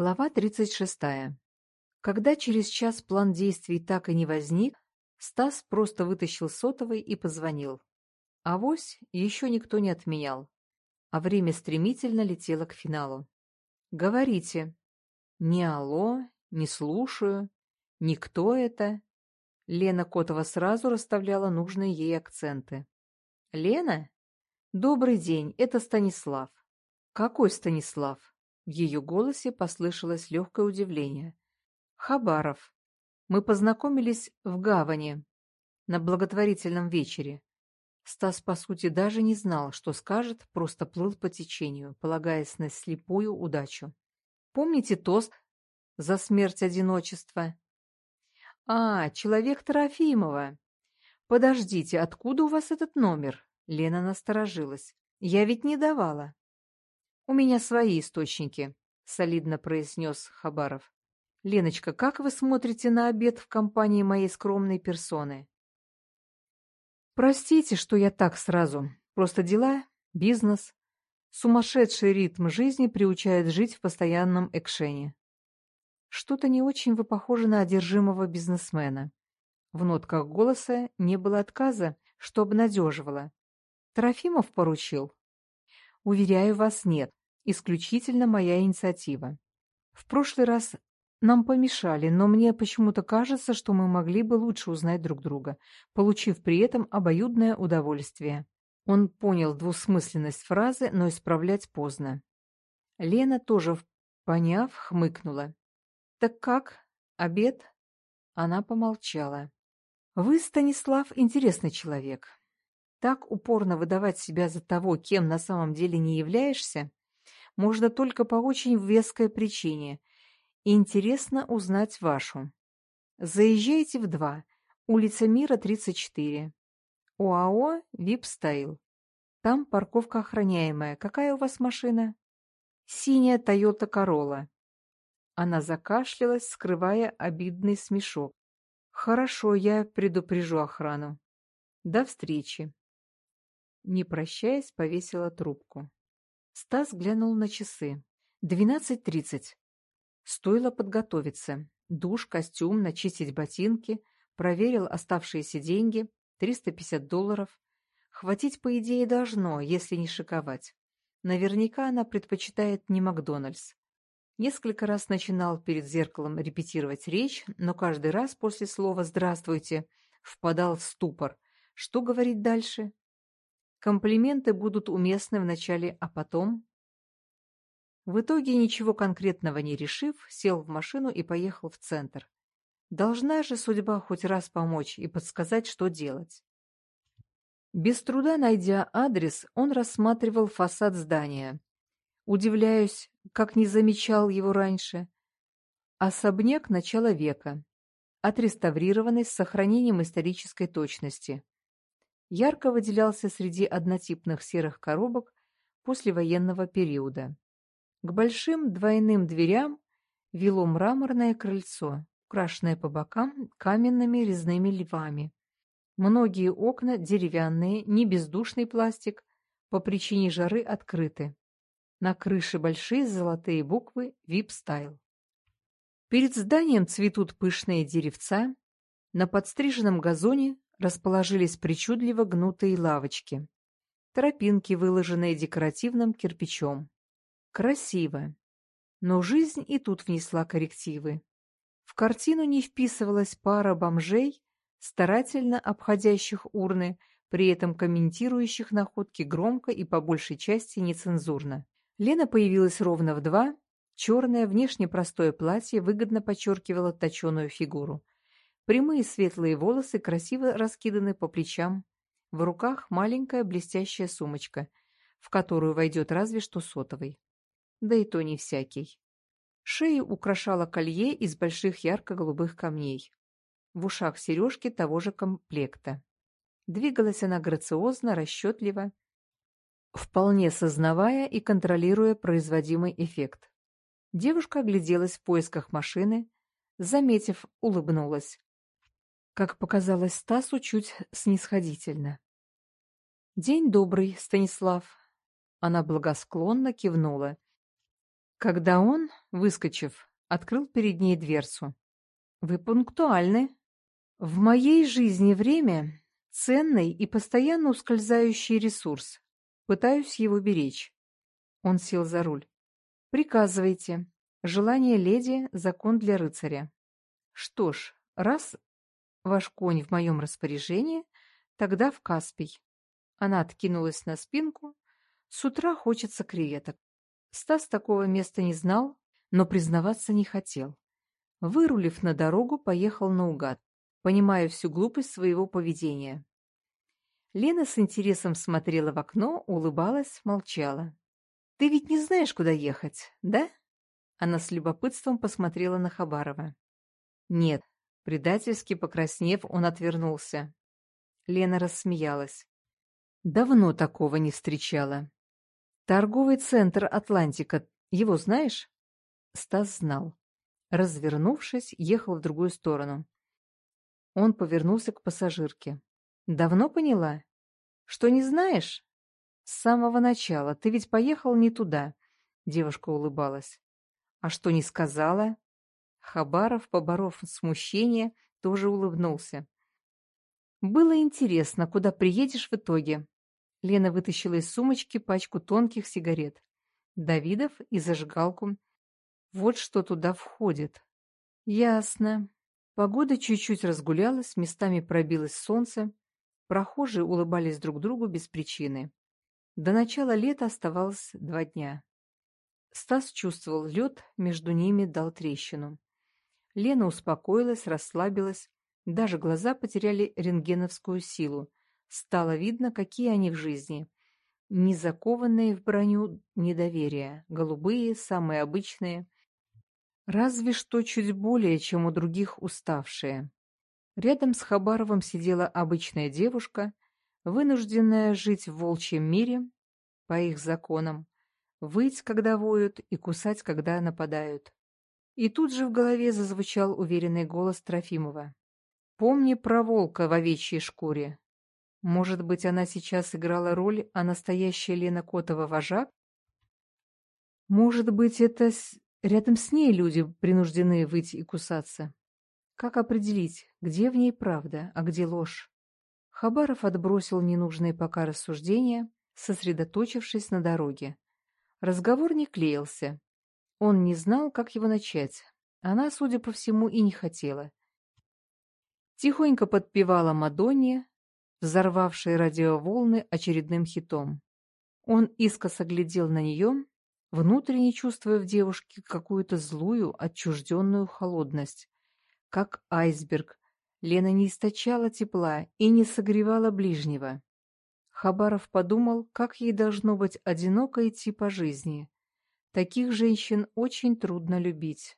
Глава 36. Когда через час план действий так и не возник, Стас просто вытащил сотовый и позвонил. Авось еще никто не отменял, а время стремительно летело к финалу. «Говорите». «Не алло, не слушаю, никто это». Лена Котова сразу расставляла нужные ей акценты. «Лена? Добрый день, это Станислав». «Какой Станислав?» В ее голосе послышалось легкое удивление. «Хабаров. Мы познакомились в гавани на благотворительном вечере. Стас, по сути, даже не знал, что скажет, просто плыл по течению, полагаясь на слепую удачу. Помните тост за смерть одиночества? А, человек Трофимова. Подождите, откуда у вас этот номер? Лена насторожилась. Я ведь не давала. «У меня свои источники», — солидно произнес Хабаров. «Леночка, как вы смотрите на обед в компании моей скромной персоны?» «Простите, что я так сразу. Просто дела, бизнес. Сумасшедший ритм жизни приучает жить в постоянном экшене. Что-то не очень вы похожи на одержимого бизнесмена. В нотках голоса не было отказа, что обнадеживало. Трофимов поручил? Уверяю вас, нет исключительно моя инициатива. В прошлый раз нам помешали, но мне почему-то кажется, что мы могли бы лучше узнать друг друга, получив при этом обоюдное удовольствие. Он понял двусмысленность фразы, но исправлять поздно. Лена тоже, поняв, хмыкнула. «Так как? Обед?» Она помолчала. «Вы, Станислав, интересный человек. Так упорно выдавать себя за того, кем на самом деле не являешься, можно только по очень веской причине. интересно узнать вашу. Заезжайте в два. Улица Мира, 34. ОАО «Випстайл». Там парковка охраняемая. Какая у вас машина? Синяя Тойота Королла. Она закашлялась, скрывая обидный смешок. Хорошо, я предупрежу охрану. До встречи. Не прощаясь, повесила трубку. Стас глянул на часы. Двенадцать тридцать. Стоило подготовиться. Душ, костюм, начистить ботинки. Проверил оставшиеся деньги. Триста пятьдесят долларов. Хватить, по идее, должно, если не шиковать. Наверняка она предпочитает не Макдональдс. Несколько раз начинал перед зеркалом репетировать речь, но каждый раз после слова «здравствуйте» впадал в ступор. Что говорить дальше? Комплименты будут уместны вначале, а потом... В итоге, ничего конкретного не решив, сел в машину и поехал в центр. Должна же судьба хоть раз помочь и подсказать, что делать. Без труда найдя адрес, он рассматривал фасад здания. Удивляюсь, как не замечал его раньше. Особняк начала века, отреставрированный с сохранением исторической точности ярко выделялся среди однотипных серых коробок послевоенного периода. К большим двойным дверям вело мраморное крыльцо, украшенное по бокам каменными резными львами. Многие окна деревянные, не бездушный пластик, по причине жары открыты. На крыше большие золотые буквы Style. Перед зданием цветут пышные деревца, на подстриженном газоне расположились причудливо гнутые лавочки. Тропинки, выложенные декоративным кирпичом. Красиво. Но жизнь и тут внесла коррективы. В картину не вписывалась пара бомжей, старательно обходящих урны, при этом комментирующих находки громко и по большей части нецензурно. Лена появилась ровно в два, черное, внешне простое платье выгодно подчеркивало точеную фигуру. Прямые светлые волосы красиво раскиданы по плечам. В руках маленькая блестящая сумочка, в которую войдет разве что сотовый. Да и то не всякий. Шею украшало колье из больших ярко-голубых камней. В ушах сережки того же комплекта. Двигалась она грациозно, расчетливо, вполне сознавая и контролируя производимый эффект. Девушка огляделась в поисках машины, заметив, улыбнулась как показалось Стасу, чуть снисходительно. «День добрый, Станислав!» Она благосклонно кивнула. когда он, выскочив, открыл перед ней дверцу. «Вы пунктуальны. В моей жизни время — ценный и постоянно ускользающий ресурс. Пытаюсь его беречь». Он сел за руль. «Приказывайте. Желание леди — закон для рыцаря. Что ж, раз ваш конь в моем распоряжении, тогда в Каспий». Она откинулась на спинку. С утра хочется креветок. Стас такого места не знал, но признаваться не хотел. Вырулив на дорогу, поехал наугад, понимая всю глупость своего поведения. Лена с интересом смотрела в окно, улыбалась, молчала. «Ты ведь не знаешь, куда ехать, да?» Она с любопытством посмотрела на Хабарова. «Нет», предательски покраснев, он отвернулся. Лена рассмеялась. «Давно такого не встречала. Торговый центр «Атлантика», его знаешь? Стас знал. Развернувшись, ехал в другую сторону. Он повернулся к пассажирке. «Давно поняла? Что не знаешь?» «С самого начала. Ты ведь поехал не туда», — девушка улыбалась. «А что не сказала?» Хабаров, поборов смущение, тоже улыбнулся. «Было интересно, куда приедешь в итоге. Лена вытащила из сумочки пачку тонких сигарет. Давидов и зажигалку. Вот что туда входит. Ясно. Погода чуть-чуть разгулялась, местами пробилось солнце. Прохожие улыбались друг другу без причины. До начала лета оставалось два дня. Стас чувствовал лед, между ними дал трещину. Лена успокоилась, расслабилась, даже глаза потеряли рентгеновскую силу, Стало видно, какие они в жизни. Не закованные в броню недоверия, голубые, самые обычные. Разве что чуть более, чем у других уставшие. Рядом с Хабаровым сидела обычная девушка, вынужденная жить в волчьем мире, по их законам, выть, когда воют, и кусать, когда нападают. И тут же в голове зазвучал уверенный голос Трофимова. «Помни про волка в овечьей шкуре. Может быть, она сейчас играла роль, а настоящая Лена Котова вожак? Может быть, это с... рядом с ней люди принуждены выйти и кусаться? Как определить, где в ней правда, а где ложь? Хабаров отбросил ненужные пока рассуждения, сосредоточившись на дороге. Разговор не клеился. Он не знал, как его начать. Она, судя по всему, и не хотела. Тихонько подпевала Мадонне, взорвавшей радиоволны очередным хитом. Он искоса глядел на нее, внутренне чувствуя в девушке какую-то злую, отчужденную холодность. Как айсберг, Лена не источала тепла и не согревала ближнего. Хабаров подумал, как ей должно быть одиноко идти по жизни. Таких женщин очень трудно любить.